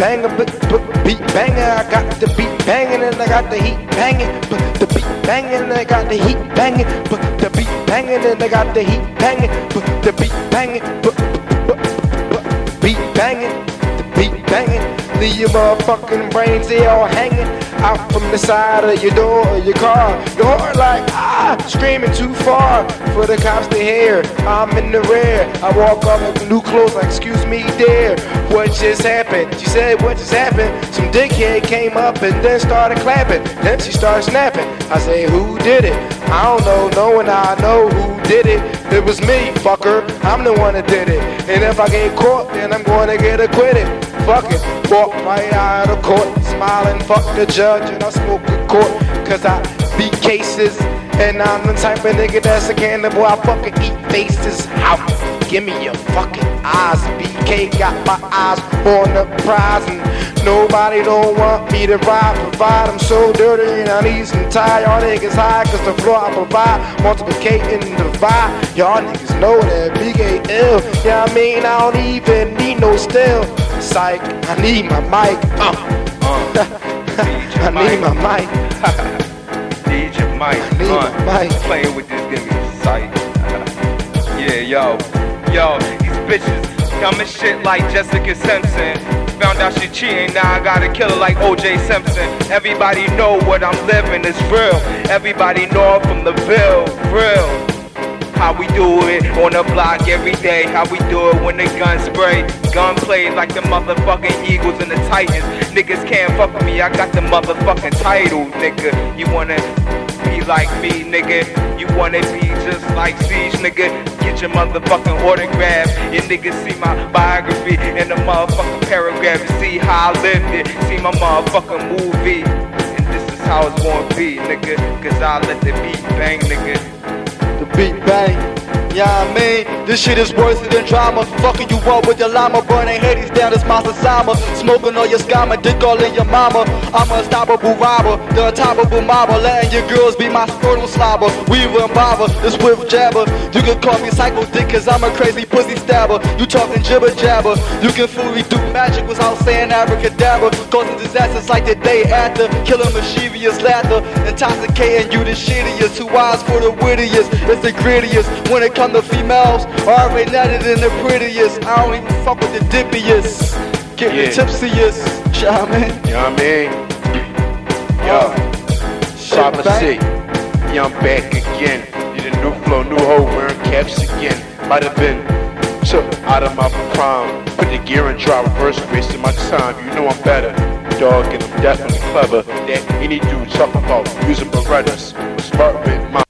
banger, but, but beat banging. I got the beat banging and I got the heat banging, but the beat banging and I got the heat banging, but the beat banging and I got the heat banging, but the beat banging, but, but, but beat banging, the beat banging. Leave your motherfucking brains they all hanging the side of your door or your car. Heart like ah, screaming too far for the cops to hear. I'm in the rear. I walk off with new clothes like excuse me, dear. What just happened? She said, What just happened? Some dickhead came up and then started clapping. Then she started snapping. I say, Who did it? I don't know, no one I know who did it. It was me, fucker. I'm the one that did it. And if I get caught, then I'm gonna get acquitted. Fuck it. Walk right out of court, smiling, fuck the judge, and I smoke the court. Cause I beat cases, and I'm the type of nigga that's a cannibal. I fucking eat faces. How? Give me your fucking eyes. BK got my eyes on the prize, and nobody don't want me to ride. Provide, I'm so dirty and I need some tie. Y'all niggas high, cause the floor I provide. Multiplicating and divide. Y'all niggas know that BK ill. Yeah, I mean, I don't even need no still. Psych, I need my mic. Uh, I need my mic. Need your mic. Need uh, my mic. Playing with this, give me sight. yeah, yo. Yo, these bitches coming shit like Jessica Simpson. Found out she cheating, now I gotta kill her like OJ Simpson. Everybody know what I'm living is real. Everybody know I'm from the Ville. How we do it on the block every day. How we do it when the guns spray. Gun Gunplay like the motherfucking Eagles and the Titans. Niggas can't fuck with me. I got the motherfucking title, nigga. You wanna be like me, nigga? You wanna be just like Siege, nigga? Get your motherfucking autograph. Your niggas see my biography in the motherfucking paragraph. See how I lived it. See my motherfucking movie. And this is how it's gonna be, nigga. Cause I let the beat bang, nigga. Bang. Yeah, I mean, this shit is worse than drama. Fucking you up with your llama, burning Hades down this monster summer. Smoking all your scammer, dick all in your mama. I'm unstoppable robber, the untoppable mobber. Letting your girls be my scrotal slobber. Weaver and bobber, This swift jabber. You can call me psycho dick, cause I'm a crazy pussy stabber. You talking jibber jabber. You can fully do magic without saying abracadabra. Causing disasters like the day after. Killing mischievous laughter. Intoxicating you the shittiest. Two eyes for the wittiest. It's the grittiest. When it come to females, already nutted in the prettiest. I don't even fuck with the dippiest. Get Yeah. the tipsiest. Yeah, man. You know what I mean? Yo. C, yeah, I'm back again. Need a new flow, new hoe, wearing caps again. Might have been took out of my prime. Put the gear in drive, reverse, wasting my time. You know I'm better, dog, and I'm definitely clever. That any dude talk about using Berettas, but smart with my